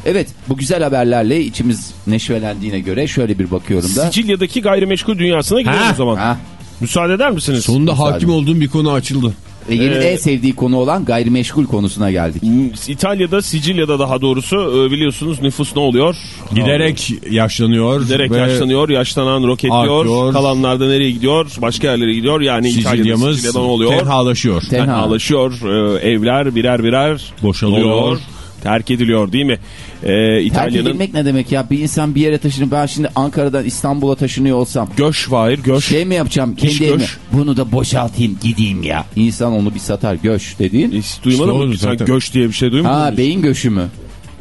Evet bu güzel haberlerle içimiz neşvelendiğine göre şöyle bir bakıyorum da. Sicilya'daki gayrimeşgul dünyasına gidelim Ha. o zaman. Ha, Müsaade eder misiniz? Sonunda Müsaade. hakim olduğum bir konu açıldı. Ege'nin Ee, en sevdiği konu olan gayrimeşgul konusuna geldik. İtalya'da, Sicilya'da daha doğrusu e, biliyorsunuz nüfus ne oluyor? Giderek yaşlanıyor. Giderek yaşlanıyor, yaşlanan roketliyor, Artıyor. kalanlar da nereye gidiyor? Başka yerlere gidiyor. Yani İtalya'da, Sicilya'mız Sicilya'da ne oluyor? tenhalaşıyor. Tenha. Tenhalaşıyor, e, evler birer birer Boşalıyor. oluyor, terk ediliyor değil mi? E, Terk İtalya'nın edilmek ne demek ya? Bir insan bir yere taşınır. Ben şimdi Ankara'dan İstanbul'a taşınıyor olsam. göç var, göç. Şey mi yapacağım kendi evime? göç. Bunu da boşaltayım gideyim ya. İnsan onu bir satar göç dediğin. Hiç duymadın İşte mı? Sen zaten. göç diye bir şey duymadın Ha mı? beyin göçü mü?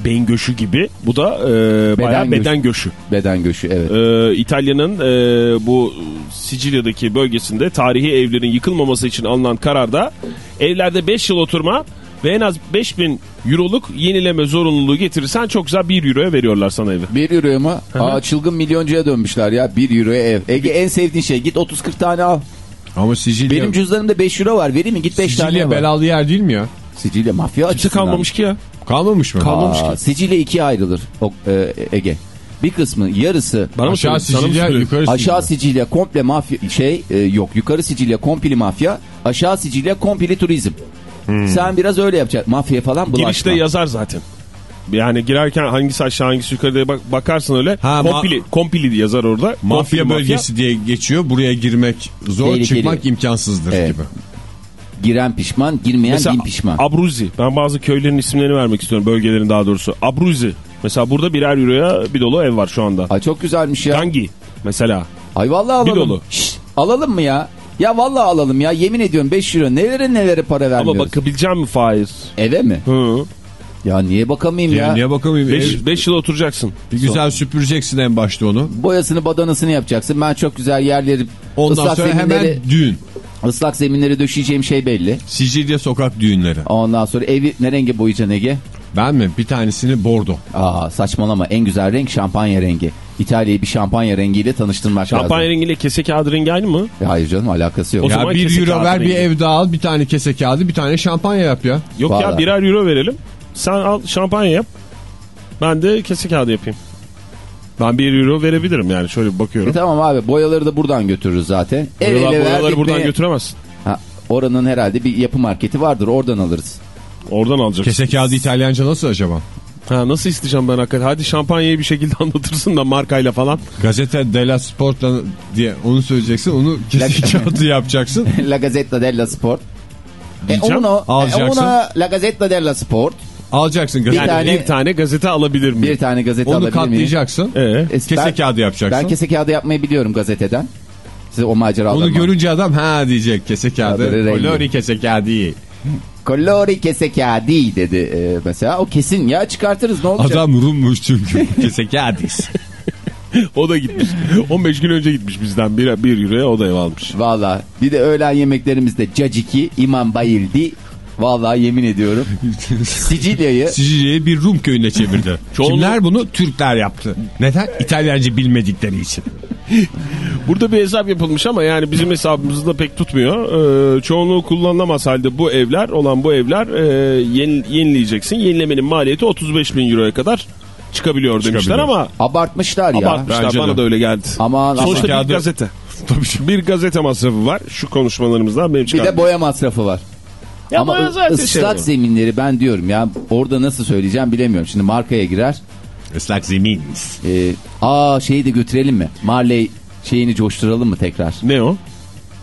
Beyin göçü gibi. Bu da e, bayağı göçü. beden göçü. Beden göçü evet. Ee, İtalya'nın e, bu Sicilya'daki bölgesinde tarihi evlerin yıkılmaması için alınan kararda evlerde 5 yıl oturma ve en az 5000 euroluk yenileme zorunluluğu getirirsen çok güzel 1 euroya veriyorlar sana evi. 1 euroya mı? Aa, çılgın milyoncuya dönmüşler ya. 1 euroya ev. Ege en sevdiğin şey git 30-40 tane al. Ama Sicilya, Benim cüzdanımda 5 euro var vereyim mi? Git 5 tane Sicilya al. belalı yer değil mi ya? Sicilya mafya Kimse açısından. kalmamış ki ya. Kalmamış mı? Kalmamış Aa, ki. Sicilya ikiye ayrılır o, e, Ege. Bir kısmı yarısı Bana mı Aşağı Sicilya, yukarı Aşağı Sicilya. Sicilya komple mafya şey e, yok yukarı Sicilya komple mafya aşağı Sicilya komple turizm. Sen biraz öyle yapacaksın. Mafya falan bulaşma. Girişte yazar zaten. Yani girerken hangisi aşağı hangisi yukarı diye bak, bakarsın öyle. Ha, kompili, kompili yazar orada. Mafya Kompili bölgesi diye geçiyor. Buraya girmek zor, Tehlikeli. çıkmak imkansızdır Evet. gibi. Giren pişman, girmeyen Mesela bin pişman. Abruzi. Ben bazı köylerin isimlerini vermek istiyorum. Bölgelerin daha doğrusu. Abruzi. Mesela burada birer euroya bir dolu ev var şu anda. Ay çok güzelmiş ya. Gangi mesela. Ay vallahi alalım. Bir dolu. Şşt, alalım mı ya? Ya vallahi alalım ya. Yemin ediyorum 5 euro nelere nelere para vermiyoruz. Ama bakabileceğim mi faiz? Eve mi? Hı. Ya niye bakamayayım ya? Ya. Niye bakamayayım? 5 Ev- yıl oturacaksın. bir güzel süpüreceksin en başta onu. Boyasını badanasını yapacaksın. Ben çok güzel yerleri Ondan ıslak sonra zeminleri, hemen düğün. ıslak zeminleri döşeyeceğim şey belli. Sicilya sokak düğünleri. Ondan sonra evi ne renge boyayacaksın Ege? Ben mi? Bir tanesini bordo. Aa saçmalama en güzel renk şampanya rengi. İtalya'yı bir şampanya rengiyle tanıştırmak Şampanya lazım. rengiyle kese kağıdı rengi aynı mı? Ya Hayır canım alakası yok. O Ya bir euro ver bir rengi. ev daha al. Bir tane kese kağıdı bir tane şampanya yap ya. Yok ya Vallahi. birer euro verelim. Sen al şampanya yap. Ben de kese kağıdı yapayım. Ben bir euro verebilirim yani şöyle bir E bakıyorum. tamam abi boyaları da buradan götürürüz zaten. El Boyalar, ele boyaları buradan mi- götüremezsin. Ha, oranın herhalde bir yapı marketi vardır oradan alırız. Oradan alacaksın. Kese kağıdı İtalyanca nasıl acaba? Ha, nasıl isteyeceğim ben hakikaten? Hadi şampanyayı bir şekilde anlatırsın da markayla falan. Gazete della Sport'la diye onu söyleyeceksin. Onu kese kağıdı yapacaksın. La Gazzetta della Sport. E Diyeceğim, e alacaksın. uno La Gazzetta della Sport. Alacaksın gazete. Yani tane- bir tane gazete alabilir miyim? Bir tane gazete Onu alabilir miyim? katlayacaksın. Ee, E, Kese ben- kağıdı yapacaksın. Ben kese kağıdı yapmayı biliyorum gazeteden. Size o maceralarımı. Onu görünce adam ha diyecek kese kağıdı. Colori kese kağıdı. Colori kese kağıdı dedi e, mesela. O kesin ya çıkartırız ne olacak? Adam Rummuş çünkü. kese kağıdı. o da gitmiş. 15 gün önce gitmiş bizden bir, bir euroya o da ev almış. Valla bir de öğlen yemeklerimizde caciki, imam bayildi. Vallahi yemin ediyorum. Sicilya'yı Sicilya'yı bir Rum köyüne çevirdi. Çoğunluğu- Kimler bunu? Türkler yaptı. Neden? İtalyanca bilmedikleri için. Burada bir hesap yapılmış ama yani bizim hesabımızı da pek tutmuyor. Ee, çoğunluğu kullanılamaz halde bu evler olan bu evler e, yeni- yenileyeceksin. Yenilemenin maliyeti 35 bin euroya kadar çıkabiliyor demişler Çıkabiliyor. ama abartmışlar ya. abartmışlar bence bana de. da öyle geldi. Aman Sonuçta aman. bir gazete. bir gazete masrafı var şu konuşmalarımızdan benim Bir de boya masrafı var. Ya Ama ıslak şey zeminleri ben diyorum ya orada nasıl söyleyeceğim bilemiyorum. Şimdi markaya girer. Islak zemin. Ee, aa şeyi de götürelim mi? Marley şeyini coşturalım mı tekrar? Ne o?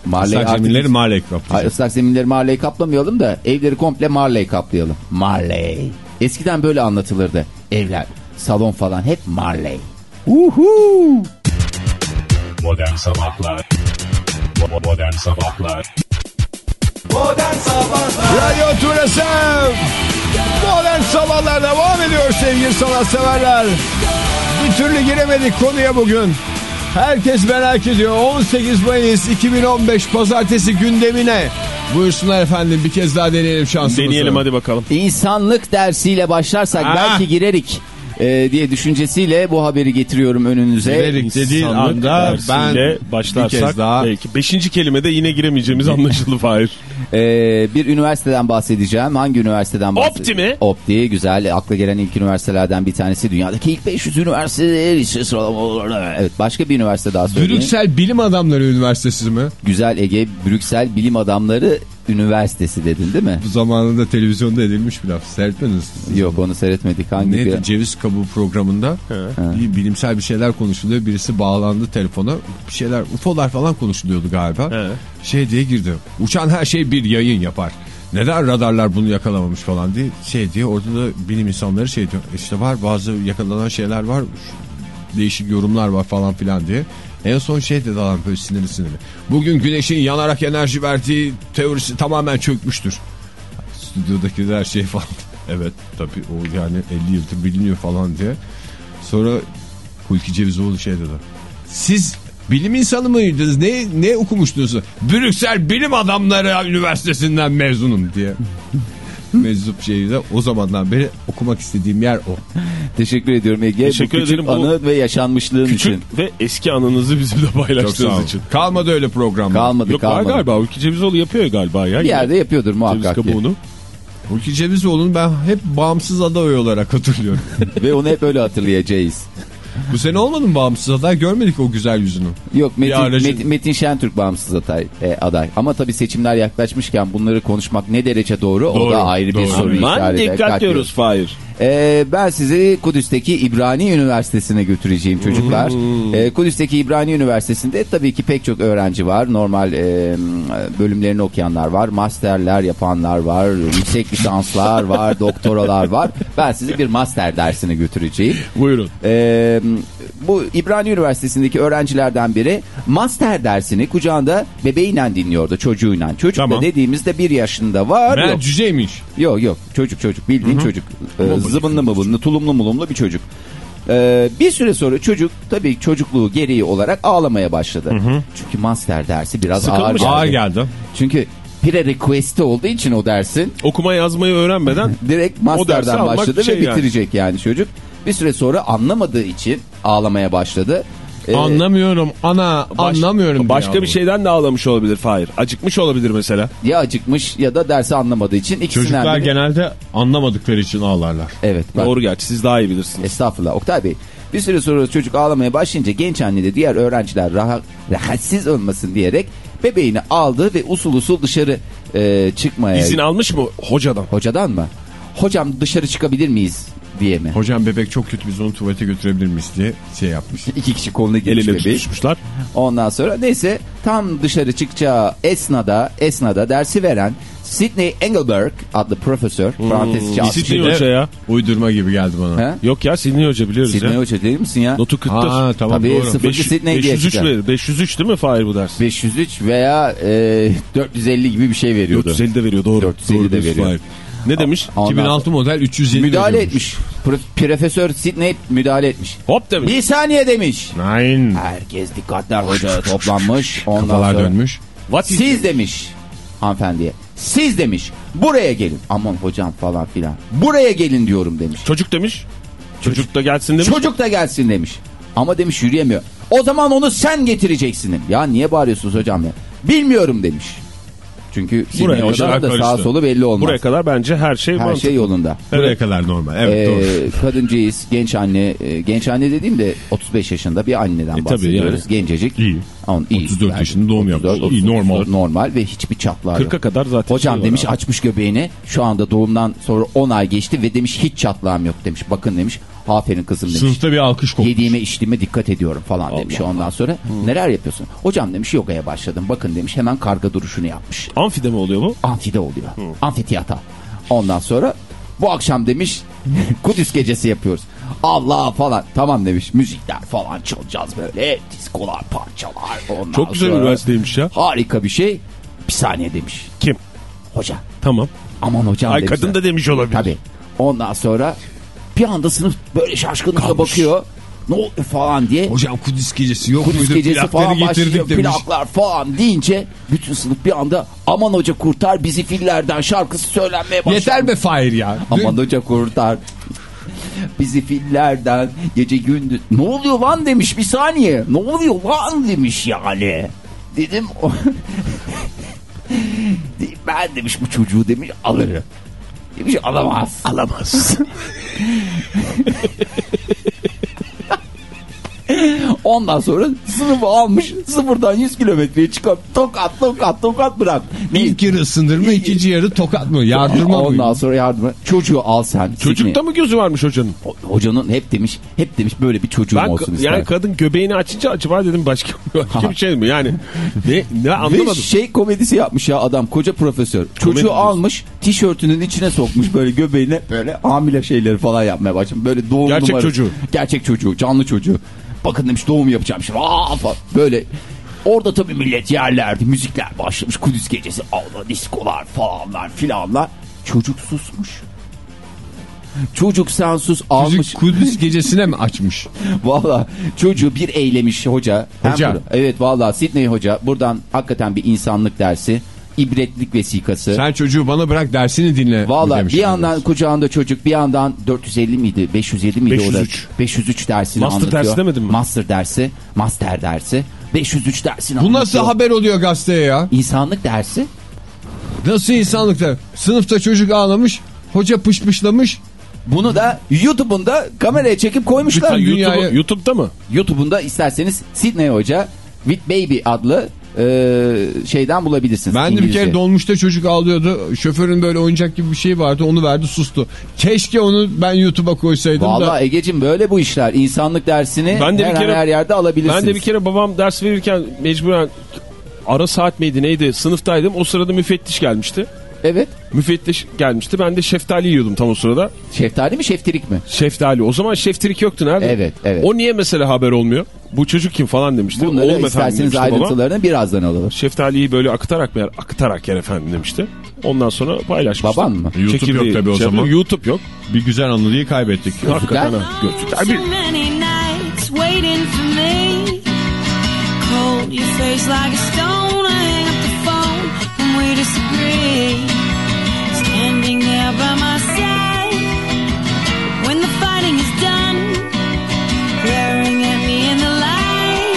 Marley Islak artık- zeminleri Marley Hayır, kaplayacak. ıslak zeminleri Marley kaplamayalım da evleri komple Marley kaplayalım. Marley. Eskiden böyle anlatılırdı. Evler, salon falan hep Marley. Uhu. Modern Sabahlar Modern Sabahlar Modern Sabahlar Radyo Turası Modern Sabahlar devam ediyor sevgili sanatseverler. Bir türlü giremedik konuya bugün. Herkes merak ediyor. 18 Mayıs 2015 Pazartesi gündemine. Buyursunlar efendim bir kez daha deneyelim şansımızı. Deneyelim hadi bakalım. İnsanlık dersiyle başlarsak Ah. belki girerik e, diye düşüncesiyle bu haberi getiriyorum önünüze. Girerik dediğin İnsanlık anda ben başlarsak kez daha belki. Beşinci kelimede yine giremeyeceğimiz anlaşıldı Fahir. E, bir üniversiteden bahsedeceğim. Hangi üniversiteden bahsedeceğim? Opti mi? Opti güzel. Akla gelen ilk üniversitelerden bir tanesi. Dünyadaki ilk 500 üniversite lise sıralamalarında. Evet başka bir üniversite daha söyleyeyim. Brüksel Bilim Adamları Üniversitesi mi? Güzel Ege Brüksel Bilim Adamları Üniversitesi dedin değil mi? Bu zamanında televizyonda edilmiş bir laf. Seyretmediniz. Yok onu seyretmedik. Hangi Neydi? bir... Ceviz kabuğu programında bir bilimsel bir şeyler konuşuluyor. Birisi bağlandı telefona. Bir şeyler UFO'lar falan konuşuluyordu galiba. He. Şey diye girdi. Uçan her şey bir yayın yapar. Neden radarlar bunu yakalamamış falan diye şey diye orada da bilim insanları şey diyor. İşte var bazı yakalanan şeyler var. Değişik yorumlar var falan filan diye. En son şey dedi adam böyle sinirli sinirli. Bugün güneşin yanarak enerji verdiği teorisi tamamen çökmüştür. Stüdyodaki her şey falan. Evet tabii o yani 50 yıldır biliniyor falan diye. Sonra Hulki Cevizoğlu şey dedi. Siz bilim insanı mıydınız? Ne, ne okumuştunuz? Brüksel Bilim Adamları Üniversitesi'nden mezunum diye. Meczup şeyi de o zamandan beri okumak istediğim yer o. Teşekkür ediyorum Ege. Teşekkür bu küçük ederim. Anı ve yaşanmışlığın Küçük için. ve eski anınızı bizimle paylaştığınız için. Kalmadı öyle program. Kalmadı Yok kalmadı. galiba. Ülke Cevizoğlu yapıyor galiba ya. Bir yerde yapıyordur Ceviz muhakkak ki. kabuğunu. Hulki Cevizoğlu'nu ben hep bağımsız aday olarak hatırlıyorum. Ve onu hep öyle hatırlayacağız. Bu sene olmadı mı bağımsız aday? Görmedik o güzel yüzünü. Yok Metin, aracın- Metin, Metin Şentürk bağımsız aday, e, aday. Ama tabii seçimler yaklaşmışken bunları konuşmak ne derece doğru, o Doğru, da ayrı bir doğru. soru Aman dikkat diyoruz Fahir. Ee, ben sizi Kudüs'teki İbrani Üniversitesi'ne götüreceğim çocuklar. Ee, Kudüs'teki İbrani Üniversitesi'nde tabii ki pek çok öğrenci var. Normal e, bölümlerini okuyanlar var. Masterler yapanlar var. Yüksek lisanslar var. doktoralar var. Ben sizi bir master dersine götüreceğim. Buyurun. Ee, bu İbrani Üniversitesi'ndeki öğrencilerden biri master dersini kucağında bebeğiyle dinliyordu çocuğuyla. Çocuk Tamam. da dediğimizde bir yaşında var. Ben yok. cüceymiş. Yok yok çocuk çocuk bildiğin çocuk. Ee, zıbınlı mıbınlı tulumlu mulumlu bir çocuk. Ee, bir süre sonra çocuk tabii çocukluğu gereği olarak ağlamaya başladı. Çünkü master dersi biraz Sıkılmış ağır geldi. Ağır geldi. Çünkü pre-request'i olduğu için o dersin Okuma yazmayı öğrenmeden direkt almak başladı şey ve yani. bitirecek yani çocuk. Bir süre sonra anlamadığı için ağlamaya başladı. Ee, Anlamıyorum ana baş- anlamıyorum. başka bir şeyden de ağlamış olabilir Fahir. Acıkmış olabilir mesela. Ya acıkmış ya da dersi anlamadığı için ikisinden Çocuklar biri- genelde anlamadıkları için ağlarlar. Evet. bak. Doğru gerçi siz daha iyi bilirsiniz. Estağfurullah Oktay Bey. Bir süre sonra çocuk ağlamaya başlayınca genç anne de diğer öğrenciler rahat, rahatsız olmasın diyerek bebeğini aldı ve usul usul dışarı e, çıkmaya. İzin almış mı hocadan? Hocadan mı? Hocam dışarı çıkabilir miyiz diye mi? Hocam bebek çok kötü biz onu tuvalete götürebilir miyiz diye şey yapmış. İki kişi koluna girmiş bebeği. tutuşmuşlar. Ondan sonra neyse tam dışarı çıkacağı esnada esnada dersi veren Sidney Engelberg adlı profesör parantez içi Sidney Hoca ya. Uydurma gibi geldi bana. Ha? Yok ya Sidney Hoca biliyoruz Sidney ya. Hoca değil misin ya? Notu 40'tır. Ha tamam Tabii doğru. sıfır- Beş- Sidney diye 503 çıkar. verir. 503 değil mi Fahir bu ders? 503 veya e, 450 gibi bir şey veriyordu. 450 de veriyor doğru. 450 Doğru de veriyor. Fahir. Ne demiş? Ondan 2006 model 307 Müdahale etmiş. Pro- Profesör Sidney müdahale etmiş. Hop demiş. Bir saniye demiş. Nein. Herkes dikkatler hocaya toplanmış. Ondan Kafalar sonra dönmüş. What siz demiş hanımefendiye. Siz demiş. Buraya gelin. Aman hocam falan filan. Buraya gelin diyorum demiş. Çocuk demiş. Çocuk da gelsin demiş. Çocuk da gelsin demiş. Ama demiş yürüyemiyor. O zaman onu sen getireceksin. demiş. Ya niye bağırıyorsunuz hocam ya? Bilmiyorum demiş. Çünkü Buraya kadar da karıştı. solu belli olmaz. Buraya kadar bence her şey Her mantıklı. şey yolunda. Buraya kadar normal. Evet doğru. Ee, kadıncağız genç anne e, genç anne dediğim de 35 yaşında bir anneden E, tabii bahsediyoruz yani. gencecik İyi. On, iyi. 34 yaşında doğum yapmış. 34, İyi, normal. Normal ve hiçbir çatlağı yok. 40'a kadar zaten. Hocam şey demiş abi. açmış göbeğini. Şu anda doğumdan sonra 10 ay geçti ve demiş hiç çatlağım yok demiş. Bakın demiş. Aferin kızım demiş. Sınıfta bir alkış kopmuş. Yediğime içtiğime dikkat ediyorum falan demiş. Ondan sonra neler yapıyorsun? Hocam demiş yogaya başladım. Bakın demiş hemen karga duruşunu yapmış. Amfide mi oluyor bu? Amfide oluyor. Amfiteyata. Ondan sonra bu akşam demiş Kudüs gecesi yapıyoruz. Allah falan. Tamam demiş. Müzikler falan çalacağız böyle. Diskolar, parçalar. Ondan Çok güzel sonra- üniversiteymiş ya. Harika bir şey. Bir saniye demiş. Kim? Hoca. Tamam. Aman hocam Ay demişler. kadın da demiş olabilir. Tabii. Ondan sonra bir anda sınıf böyle şaşkınlıkla Kalmış. bakıyor. Ne oldu falan diye. Hocam Kudüs gecesi yok Kudüs muydu? gecesi falan başlıyor. demiş. Plaklar falan deyince bütün sınıf bir anda aman hoca kurtar bizi fillerden şarkısı söylenmeye başladı. Yeter be Fahir ya. Aman hoca kurtar. Bizi fillerden gece gündüz. Ne oluyor lan demiş bir saniye. Ne oluyor lan demiş yani. Dedim ben demiş bu çocuğu demiş alırım. Demiş alamaz. Alamaz. Ondan sonra sınıfı almış sıfırdan 100 kilometreye çıkıp tokat tokat tokat bırak. Ne? İlk yarı ısındırma, ikinci yarı tokat mı? Yardırma mı? Ondan sonra yardım. Çocuğu al sen. Çocukta mı gözü varmış hocanın? Ho- Hocanın hep demiş, hep demiş böyle bir çocuğum Ben olsun yani ister. kadın göbeğini açınca acaba dedim başka, başka bir şey mi? Yani ne, ne Ve anlamadım. şey komedisi yapmış ya adam koca profesör. Çocuğu Komedi almış tişörtünün içine sokmuş böyle göbeğine böyle hamile şeyleri falan yapmaya başlamış. Böyle doğum Gerçek numarası. çocuğu. Gerçek çocuğu canlı çocuğu. Bakın demiş doğum yapacağım şimdi. Aa, falan. Böyle orada tabii millet yerlerdi müzikler başlamış Kudüs gecesi Allah diskolar falanlar filanlar. Çocuk susmuş. Çocuk sen sus almış. Kudüs gecesine mi açmış? Valla çocuğu bir eylemiş hoca. Hoca. evet valla Sidney hoca buradan hakikaten bir insanlık dersi. İbretlik vesikası. Sen çocuğu bana bırak dersini dinle. Valla bir yandan kucağında çocuk bir yandan 450 miydi 507 miydi 503. o da 503 dersini Master anlatıyor. dersi demedin mi? Master dersi master dersi 503 dersini Bu nasıl anlatıyor. haber oluyor gazeteye ya? İnsanlık dersi Nasıl insanlıkta? Sınıfta çocuk ağlamış, hoca pışpışlamış. bunu da YouTube'unda kameraya çekip koymuşlar. YouTube, dünyaya- YouTube'da mı? YouTube'unda isterseniz Sidney Hoca With Baby adlı e, şeyden bulabilirsiniz. Ben de bir kere dolmuşta çocuk ağlıyordu. Şoförün böyle oyuncak gibi bir şey vardı. Onu verdi sustu. Keşke onu ben YouTube'a koysaydım da. Valla Ege'cim böyle bu işler. İnsanlık dersini Ben de bir her, an kere- her yerde alabilirsiniz. Ben de bir kere babam ders verirken mecburen ara saat miydi neydi sınıftaydım. O sırada müfettiş gelmişti. Evet. Müfettiş gelmişti. Ben de şeftali yiyordum tam o sırada. Şeftali mi şeftirik mi? Şeftali. O zaman şeftirik yoktu nerede? Evet. evet. O niye mesela haber olmuyor? Bu çocuk kim falan demişti. Bunları Oğlum isterseniz ayrıntılarını birazdan alalım. Şeftaliyi böyle akıtarak mı yer? Akıtarak yer efendim demişti. Ondan sonra paylaşmıştı. Baban mı? YouTube Çekirdeği, yok tabii o şey zaman. YouTube yok. Bir güzel anılıyı kaybettik. Hakikaten. Gözlükler. Your face like a stone, I hang the phone when we disagree. by my side when the fighting is done, glaring at me in the light.